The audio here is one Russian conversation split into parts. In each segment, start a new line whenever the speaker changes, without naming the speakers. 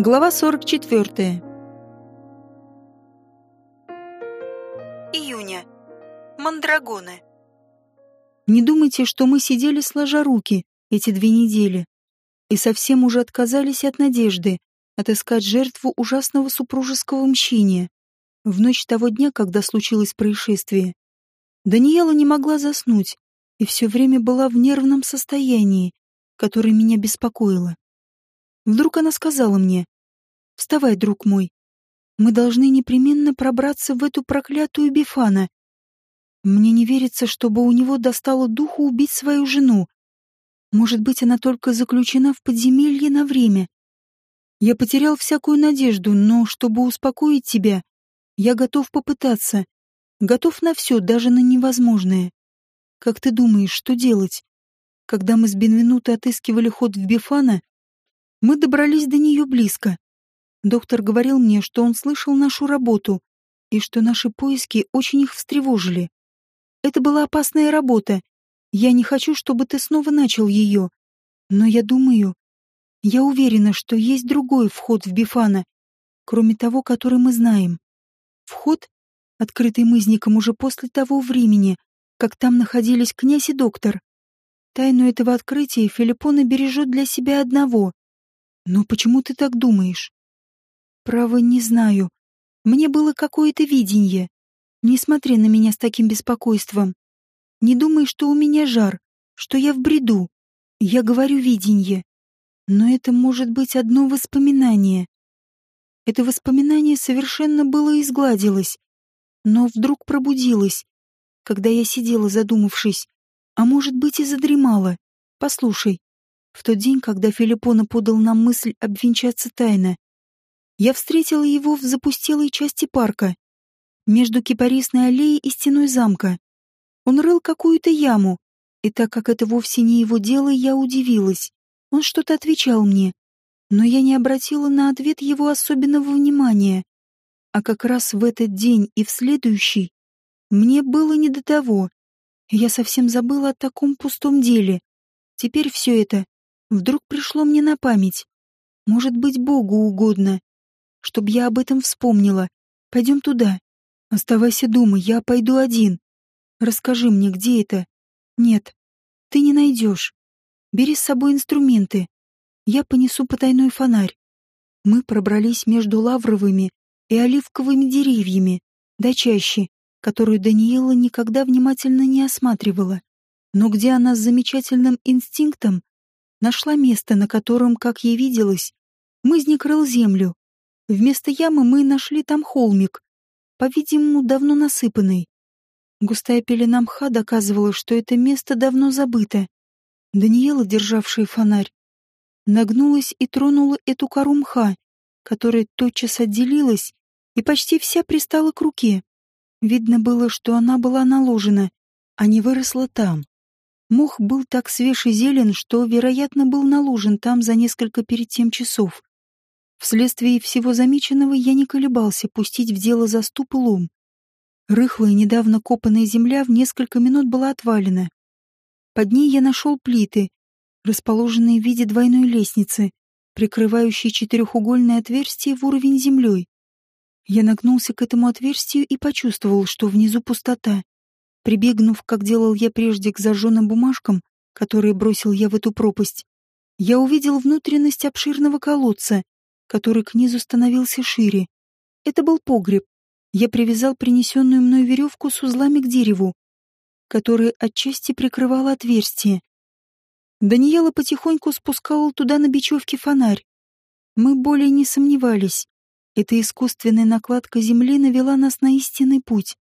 Глава 44.
Июня. Мандрагоны.
Не думайте, что мы сидели сложа руки эти две недели и совсем уже отказались от надежды отыскать жертву ужасного супружеского мщения. В ночь того дня, когда случилось происшествие, Даниэла не могла заснуть и все время была в нервном состоянии, которое меня беспокоило. Вдруг она сказала мне, «Вставай, друг мой. Мы должны непременно пробраться в эту проклятую Бифана. Мне не верится, чтобы у него достало духу убить свою жену. Может быть, она только заключена в подземелье на время. Я потерял всякую надежду, но чтобы успокоить тебя, я готов попытаться. Готов на все, даже на невозможное. Как ты думаешь, что делать? Когда мы с Бенвенуто отыскивали ход в Бифана, мы добрались до нее близко. Доктор говорил мне, что он слышал нашу работу и что наши поиски очень их встревожили. Это была опасная работа. Я не хочу, чтобы ты снова начал ее. Но я думаю, я уверена, что есть другой вход в Бифана, кроме того, который мы знаем. Вход, открытый мызником уже после того времени, как там находились князь и доктор. Тайну этого открытия Филиппона бережет для себя одного. Но почему ты так думаешь? Право, не знаю. Мне было какое-то видение. Не смотри на меня с таким беспокойством. Не думай, что у меня жар, что я в бреду. Я говорю видение. Но это может быть одно воспоминание. Это воспоминание совершенно было изгладилось, но вдруг пробудилось, когда я сидела задумавшись, а может быть и задремала. Послушай, в тот день, когда Филиппона подал нам мысль обвенчаться тайно, я встретила его в запустелой части парка, между кипарисной аллеей и стеной замка. Он рыл какую-то яму, и так как это вовсе не его дело, я удивилась. Он что-то отвечал мне, но я не обратила на ответ его особенного внимания. А как раз в этот день и в следующий мне было не до того. Я совсем забыла о таком пустом деле. Теперь все это Вдруг пришло мне на память. Может быть, Богу угодно. Чтоб я об этом вспомнила. Пойдем туда. Оставайся дома, я пойду один. Расскажи мне, где это? Нет, ты не найдешь. Бери с собой инструменты. Я понесу потайной фонарь. Мы пробрались между лавровыми и оливковыми деревьями, до чаще, которую Даниэла никогда внимательно не осматривала, но где она с замечательным инстинктом нашла место, на котором, как ей виделось, мызник рыл землю. Вместо ямы мы нашли там холмик, по-видимому, давно насыпанный. Густая пелена мха доказывала, что это место давно забыто. Даниэла, державшая фонарь, нагнулась и тронула эту кору мха, которая тотчас отделилась и почти вся пристала к руке. Видно было, что она была наложена, а не выросла там. Мох был так свеж и зелен, что, вероятно, был наложен там за несколько перед тем часов. Вследствие всего замеченного я не колебался пустить в дело заступ и лом. Рыхлая, недавно копанная земля в несколько минут была отвалена. Под ней я нашел плиты, расположенные в виде двойной лестницы, прикрывающие четырехугольное отверстие в уровень землей. Я нагнулся к этому отверстию и почувствовал, что внизу пустота. Прибегнув, как делал я прежде, к зажженным бумажкам, которые бросил я в эту пропасть, я увидел внутренность обширного колодца, который к низу становился шире. Это был погреб. Я привязал принесенную мной веревку с узлами к дереву, которое отчасти прикрывало отверстие. Даниэла потихоньку спускала туда на бечевке фонарь. Мы более не сомневались. Эта искусственная накладка земли навела нас на истинный путь.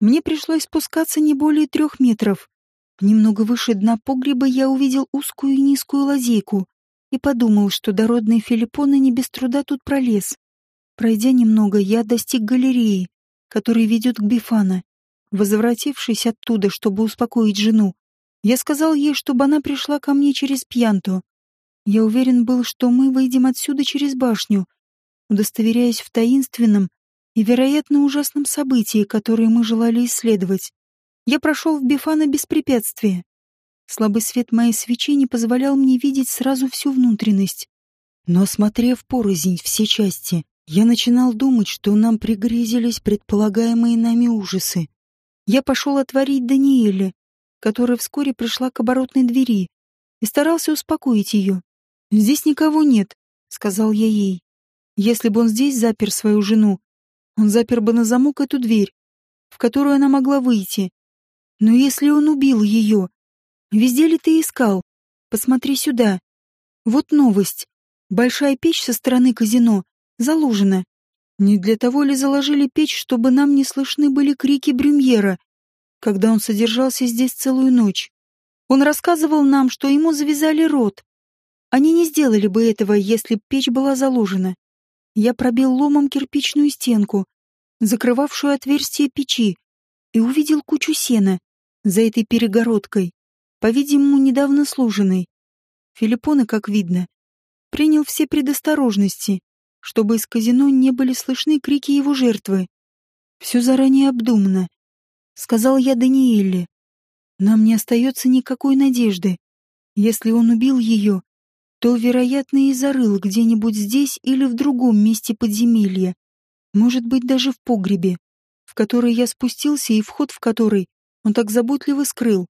Мне пришлось спускаться не более трех метров. Немного выше дна погреба я увидел узкую и низкую лазейку и подумал, что дородный Филиппона не без труда тут пролез. Пройдя немного, я достиг галереи, которая ведет к Бифана. Возвратившись оттуда, чтобы успокоить жену, я сказал ей, чтобы она пришла ко мне через пьянту. Я уверен был, что мы выйдем отсюда через башню, удостоверяясь в таинственном, и, вероятно, ужасном событии, которое мы желали исследовать. Я прошел в Бифана без препятствия. Слабый свет моей свечи не позволял мне видеть сразу всю внутренность. Но, осмотрев порознь все части, я начинал думать, что нам пригрезились предполагаемые нами ужасы. Я пошел отворить Даниэле, которая вскоре пришла к оборотной двери, и старался успокоить ее. «Здесь никого нет», — сказал я ей. «Если бы он здесь запер свою жену, он запер бы на замок эту дверь, в которую она могла выйти. Но если он убил ее, везде ли ты искал? Посмотри сюда. Вот новость. Большая печь со стороны казино заложена. Не для того ли заложили печь, чтобы нам не слышны были крики Брюмьера, когда он содержался здесь целую ночь? Он рассказывал нам, что ему завязали рот. Они не сделали бы этого, если б печь была заложена. Я пробил ломом кирпичную стенку, закрывавшую отверстие печи, и увидел кучу сена за этой перегородкой, по-видимому, недавно служенной. Филиппона, как видно, принял все предосторожности, чтобы из казино не были слышны крики его жертвы. Все заранее обдумано. Сказал я Даниэле. Нам не остается никакой надежды. Если он убил ее, то, вероятно, и зарыл где-нибудь здесь или в другом месте подземелья. Может быть, даже в погребе, в который я спустился и вход в который он так заботливо скрыл.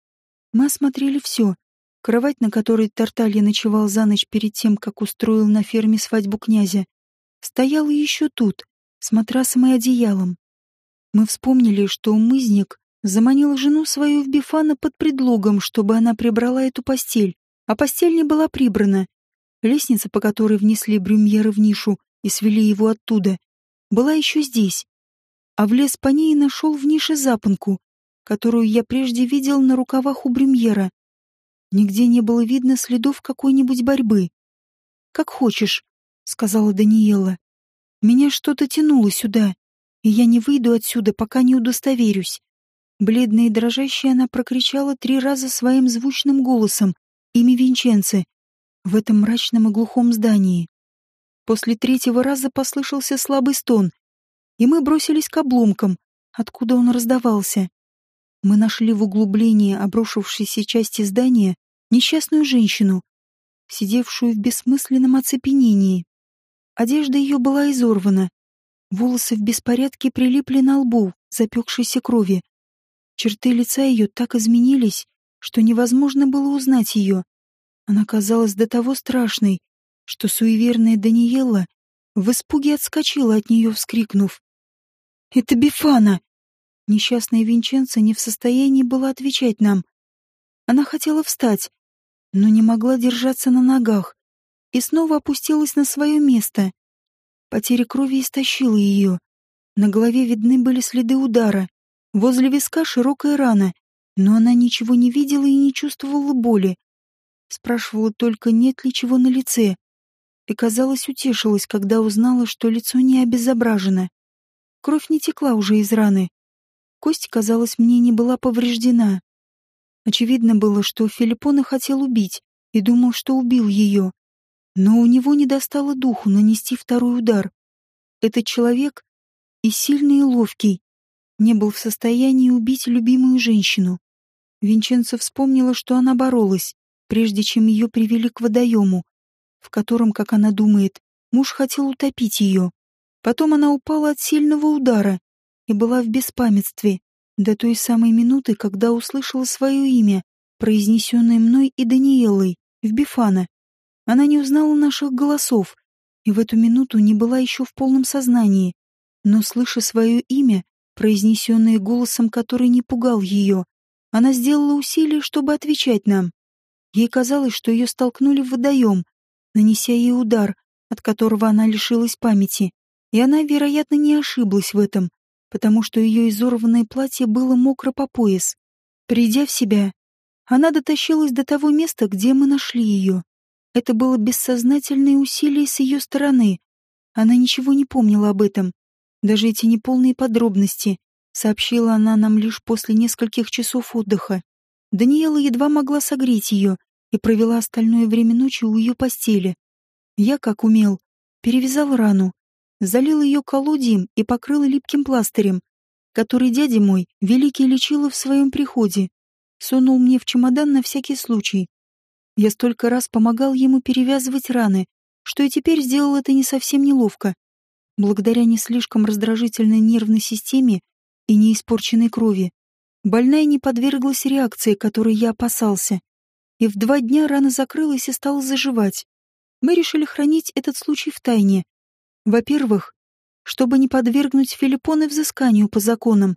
Мы осмотрели все, Кровать, на которой Тарталья ночевал за ночь перед тем, как устроил на ферме свадьбу князя, стояла еще тут, с матрасом и одеялом. Мы вспомнили, что мызник заманил жену свою в Бифана под предлогом, чтобы она прибрала эту постель, а постель не была прибрана. Лестница, по которой внесли Брюмьера в нишу и свели его оттуда, была еще здесь. А влез по ней и нашел в нише запонку, которую я прежде видел на рукавах у Брюмьера. Нигде не было видно следов какой-нибудь борьбы. «Как хочешь», — сказала Даниэла. «Меня что-то тянуло сюда, и я не выйду отсюда, пока не удостоверюсь». Бледная и дрожащая она прокричала три раза своим звучным голосом имя Винченце в этом мрачном и глухом здании. После третьего раза послышался слабый стон, и мы бросились к обломкам, откуда он раздавался. Мы нашли в углублении обрушившейся части здания несчастную женщину, сидевшую в бессмысленном оцепенении. Одежда ее была изорвана, волосы в беспорядке прилипли на лбу, запекшейся крови. Черты лица ее так изменились, что невозможно было узнать ее. Она казалась до того страшной, что суеверная Даниэлла в испуге отскочила от нее, вскрикнув. «Это Бифана!» Несчастная Винченца не в состоянии была отвечать нам. Она хотела встать, но не могла держаться на ногах и снова опустилась на свое место. Потеря крови истощила ее. На голове видны были следы удара. Возле виска широкая рана, но она ничего не видела и не чувствовала боли. Спрашивала только, нет ли чего на лице. И, казалось, утешилась, когда узнала, что лицо не обезображено. Кровь не текла уже из раны. Кость, казалось, мне не была повреждена. Очевидно было, что Филиппона хотел убить и думал, что убил ее. Но у него не достало духу нанести второй удар. Этот человек, и сильный, и ловкий, не был в состоянии убить любимую женщину. Винченцо вспомнила, что она боролась, прежде чем ее привели к водоему, в котором, как она думает, муж хотел утопить ее. Потом она упала от сильного удара и была в беспамятстве, до той самой минуты, когда услышала свое имя, произнесенное мной и Даниэлой, в Бифана. Она не узнала наших голосов, и в эту минуту не была еще в полном сознании, но, слыша свое имя, произнесенное голосом, который не пугал ее, она сделала усилие, чтобы отвечать нам. Ей казалось, что ее столкнули в водоем, нанеся ей удар, от которого она лишилась памяти, и она, вероятно, не ошиблась в этом, потому что ее изорванное платье было мокро по пояс. Придя в себя, она дотащилась до того места, где мы нашли ее. Это было бессознательное усилие с ее стороны. Она ничего не помнила об этом. Даже эти неполные подробности сообщила она нам лишь после нескольких часов отдыха. Даниэла едва могла согреть ее и провела остальное время ночи у ее постели. Я, как умел, перевязал рану, залил ее колодием и покрыл липким пластырем, который дядя мой, великий, лечила в своем приходе. Сунул мне в чемодан на всякий случай. Я столько раз помогал ему перевязывать раны, что и теперь сделал это не совсем неловко. Благодаря не слишком раздражительной нервной системе и неиспорченной крови, больная не подверглась реакции, которой я опасался. И в два дня рана закрылась и стала заживать. Мы решили хранить этот случай в тайне. Во-первых, чтобы не подвергнуть Филиппона взысканию по законам.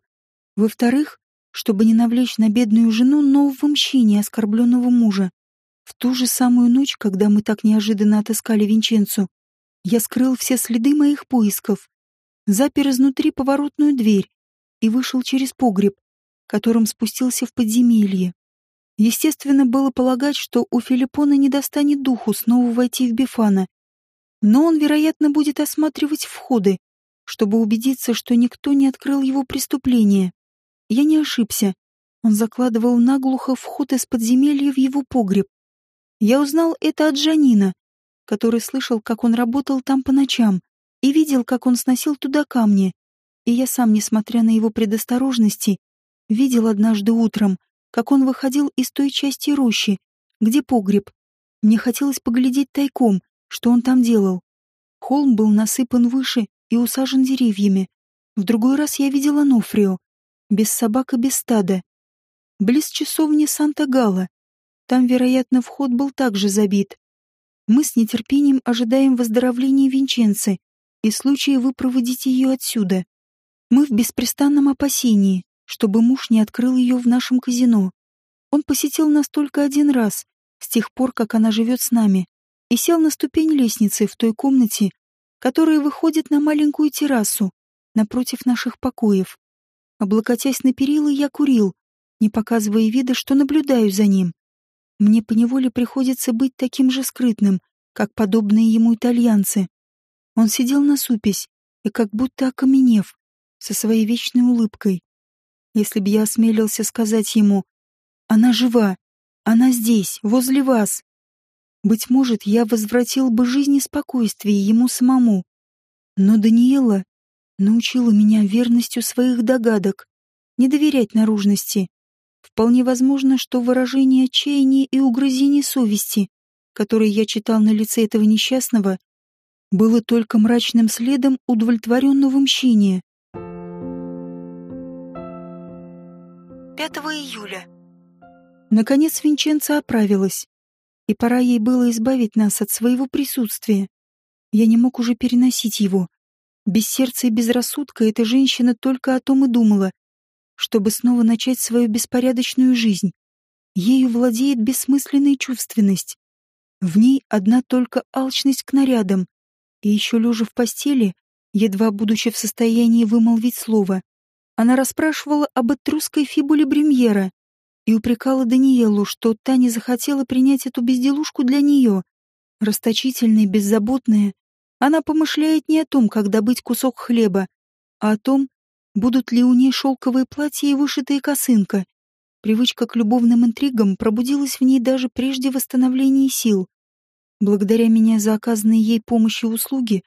Во-вторых, чтобы не навлечь на бедную жену нового мщения оскорбленного мужа. В ту же самую ночь, когда мы так неожиданно отыскали Винченцу, я скрыл все следы моих поисков, запер изнутри поворотную дверь и вышел через погреб, которым спустился в подземелье. Естественно, было полагать, что у Филиппона не достанет духу снова войти в Бифана, но он, вероятно, будет осматривать входы, чтобы убедиться, что никто не открыл его преступление. Я не ошибся. Он закладывал наглухо вход из подземелья в его погреб. Я узнал это от Жанина, который слышал, как он работал там по ночам, и видел, как он сносил туда камни. И я сам, несмотря на его предосторожности, видел однажды утром, как он выходил из той части рощи, где погреб. Мне хотелось поглядеть тайком, что он там делал. Холм был насыпан выше и усажен деревьями. В другой раз я видела Нофрио, без собак и без стада. Близ часовни Санта-Гала. Там, вероятно, вход был также забит. Мы с нетерпением ожидаем выздоровления Винченцы и случая выпроводить ее отсюда. Мы в беспрестанном опасении, чтобы муж не открыл ее в нашем казино. Он посетил нас только один раз, с тех пор, как она живет с нами, и сел на ступень лестницы в той комнате, которая выходит на маленькую террасу, напротив наших покоев. Облокотясь на перила, я курил, не показывая вида, что наблюдаю за ним. Мне поневоле приходится быть таким же скрытным, как подобные ему итальянцы. Он сидел на супесь и как будто окаменев, со своей вечной улыбкой. Если бы я осмелился сказать ему «Она жива, она здесь, возле вас», быть может, я возвратил бы жизнь и спокойствие ему самому. Но Даниэла научила меня верностью своих догадок, не доверять наружности, Вполне возможно, что выражение отчаяния и угрызения совести, которые я читал на лице этого несчастного, было только мрачным следом удовлетворенного мщения.
5 июля.
Наконец Винченца оправилась, и пора ей было избавить нас от своего присутствия. Я не мог уже переносить его. Без сердца и без рассудка эта женщина только о том и думала, чтобы снова начать свою беспорядочную жизнь. Ею владеет бессмысленная чувственность. В ней одна только алчность к нарядам, и еще лежа в постели, едва будучи в состоянии вымолвить слово, она расспрашивала об этрусской фибуле Бремьера и упрекала Даниэлу, что та не захотела принять эту безделушку для нее. Расточительная, беззаботная, она помышляет не о том, как добыть кусок хлеба, а о том, Будут ли у ней шелковые платья и вышитая косынка? Привычка к любовным интригам пробудилась в ней даже прежде восстановления сил. Благодаря меня за оказанные ей помощи и услуги,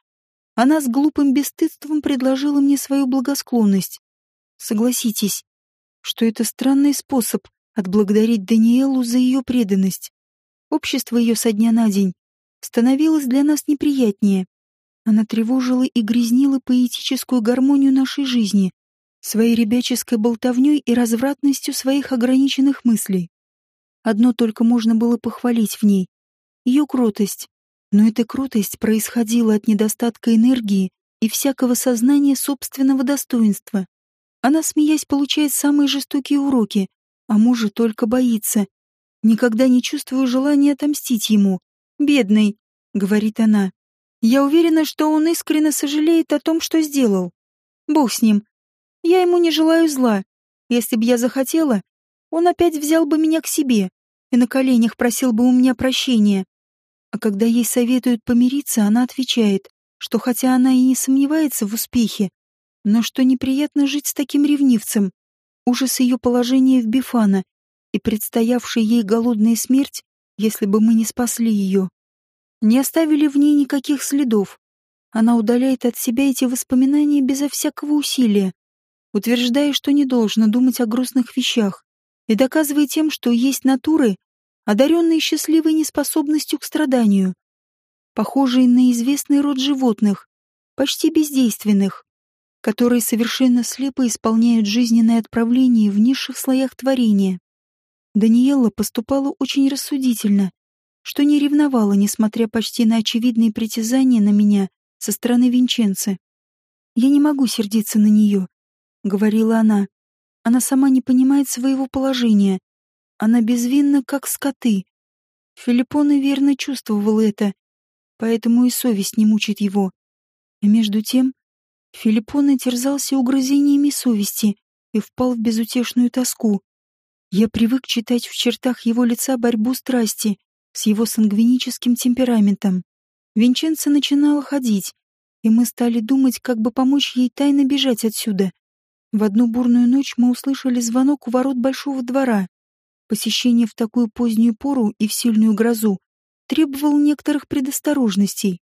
она с глупым бесстыдством предложила мне свою благосклонность. Согласитесь, что это странный способ отблагодарить Даниэлу за ее преданность. Общество ее со дня на день становилось для нас неприятнее. Она тревожила и грязнила поэтическую гармонию нашей жизни, своей ребяческой болтовней и развратностью своих ограниченных мыслей. Одно только можно было похвалить в ней — ее кротость. Но эта кротость происходила от недостатка энергии и всякого сознания собственного достоинства. Она, смеясь, получает самые жестокие уроки, а мужа только боится. Никогда не чувствую желания отомстить ему. «Бедный», — говорит она. «Я уверена, что он искренне сожалеет о том, что сделал. Бог с ним, я ему не желаю зла. Если б я захотела, он опять взял бы меня к себе и на коленях просил бы у меня прощения. А когда ей советуют помириться, она отвечает, что хотя она и не сомневается в успехе, но что неприятно жить с таким ревнивцем. Ужас ее положения в Бифана и предстоявшая ей голодная смерть, если бы мы не спасли ее, не оставили в ней никаких следов. Она удаляет от себя эти воспоминания безо всякого усилия, утверждая, что не должно думать о грустных вещах, и доказывая тем, что есть натуры, одаренные счастливой неспособностью к страданию. похожие на известный род животных, почти бездейственных, которые совершенно слепо исполняют жизненное отправление в низших слоях творения. Даниэла поступала очень рассудительно, что не ревновала, несмотря почти на очевидные притязания на меня со стороны Винченца. «Я не могу сердиться на нее», — говорила она. «Она сама не понимает своего положения. Она безвинна, как скоты». Филиппон верно чувствовал это, поэтому и совесть не мучит его. А между тем, Филиппон терзался угрызениями совести и впал в безутешную тоску. Я привык читать в чертах его лица борьбу страсти с его сангвиническим темпераментом. Винченцо начинала ходить, и мы стали думать, как бы помочь ей тайно бежать отсюда. В одну бурную ночь мы услышали звонок у ворот большого двора. Посещение в такую позднюю пору и в сильную грозу требовал некоторых предосторожностей.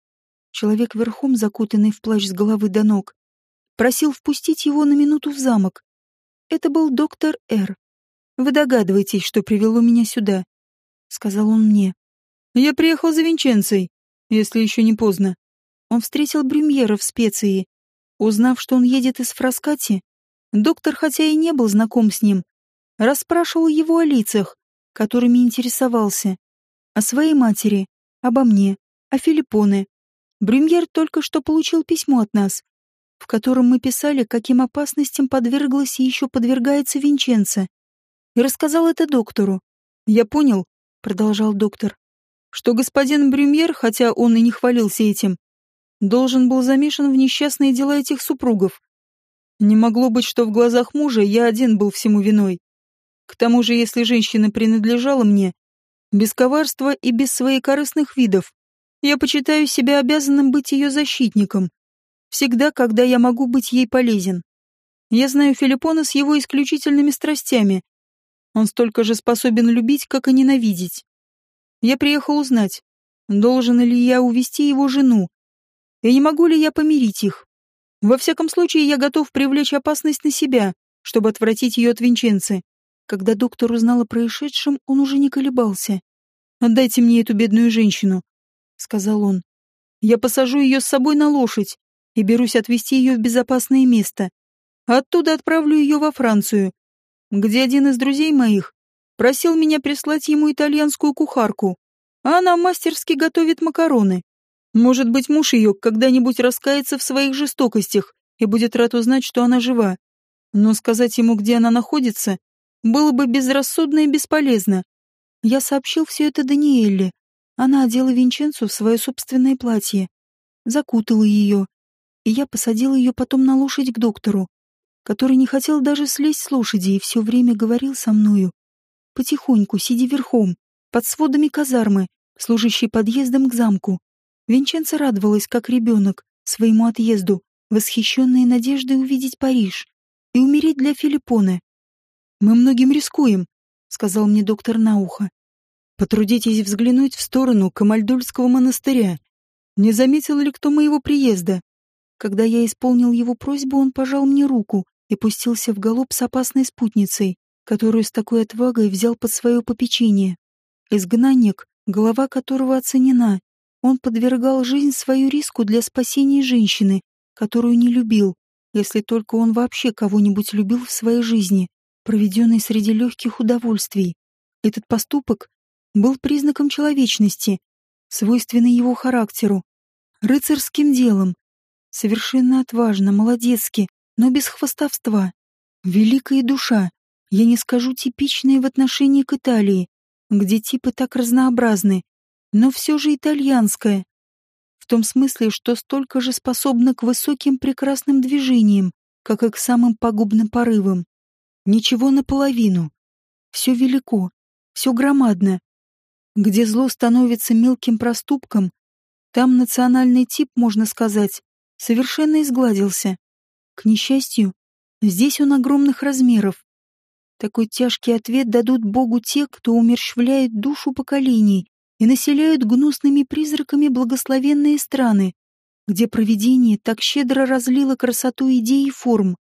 Человек верхом, закутанный в плащ с головы до ног, просил впустить его на минуту в замок. Это был доктор Р. Вы догадываетесь, что привело меня сюда, сказал он мне. Я приехал за Винченцей, если еще не поздно. Он встретил Брюмьера в специи. Узнав, что он едет из Фраскати, доктор, хотя и не был знаком с ним, расспрашивал его о лицах, которыми интересовался, о своей матери, обо мне, о Филиппоне. Брюмьер только что получил письмо от нас, в котором мы писали, каким опасностям подверглась и еще подвергается Винченце и рассказал это доктору. «Я понял», — продолжал доктор, «что господин Брюмьер, хотя он и не хвалился этим, должен был замешан в несчастные дела этих супругов. Не могло быть, что в глазах мужа я один был всему виной. К тому же, если женщина принадлежала мне, без коварства и без своих корыстных видов, я почитаю себя обязанным быть ее защитником, всегда, когда я могу быть ей полезен. Я знаю Филиппона с его исключительными страстями, он столько же способен любить, как и ненавидеть. Я приехал узнать, должен ли я увести его жену, и не могу ли я помирить их. Во всяком случае, я готов привлечь опасность на себя, чтобы отвратить ее от Винченцы. Когда доктор узнал о происшедшем, он уже не колебался. «Отдайте мне эту бедную женщину», — сказал он. «Я посажу ее с собой на лошадь и берусь отвезти ее в безопасное место. оттуда отправлю ее во Францию, где один из друзей моих просил меня прислать ему итальянскую кухарку, а она мастерски готовит макароны. Может быть, муж ее когда-нибудь раскается в своих жестокостях и будет рад узнать, что она жива. Но сказать ему, где она находится, было бы безрассудно и бесполезно. Я сообщил все это Даниэле. Она одела Винченцу в свое собственное платье, закутала ее, и я посадил ее потом на лошадь к доктору который не хотел даже слезть с лошади и все время говорил со мною. Потихоньку, сидя верхом, под сводами казармы, служащей подъездом к замку. Винченца радовалась, как ребенок, своему отъезду, восхищенная надеждой увидеть Париж и умереть для Филиппоны. «Мы многим рискуем», — сказал мне доктор на ухо. «Потрудитесь взглянуть в сторону Камальдульского монастыря. Не заметил ли кто моего приезда?» Когда я исполнил его просьбу, он пожал мне руку и пустился в галоп с опасной спутницей, которую с такой отвагой взял под свое попечение. Изгнанник, голова которого оценена, он подвергал жизнь свою риску для спасения женщины, которую не любил, если только он вообще кого-нибудь любил в своей жизни, проведенной среди легких удовольствий. Этот поступок был признаком человечности, свойственной его характеру, рыцарским делом, совершенно отважно, молодецки, но без хвостовства. Великая душа, я не скажу типичная в отношении к Италии, где типы так разнообразны, но все же итальянская. В том смысле, что столько же способна к высоким прекрасным движениям, как и к самым пагубным порывам. Ничего наполовину. Все велико, все громадно. Где зло становится мелким проступком, там национальный тип, можно сказать, совершенно изгладился. К несчастью, здесь он огромных размеров. Такой тяжкий ответ дадут Богу те, кто умерщвляет душу поколений и населяют гнусными призраками благословенные страны, где провидение так щедро разлило красоту идей и форм,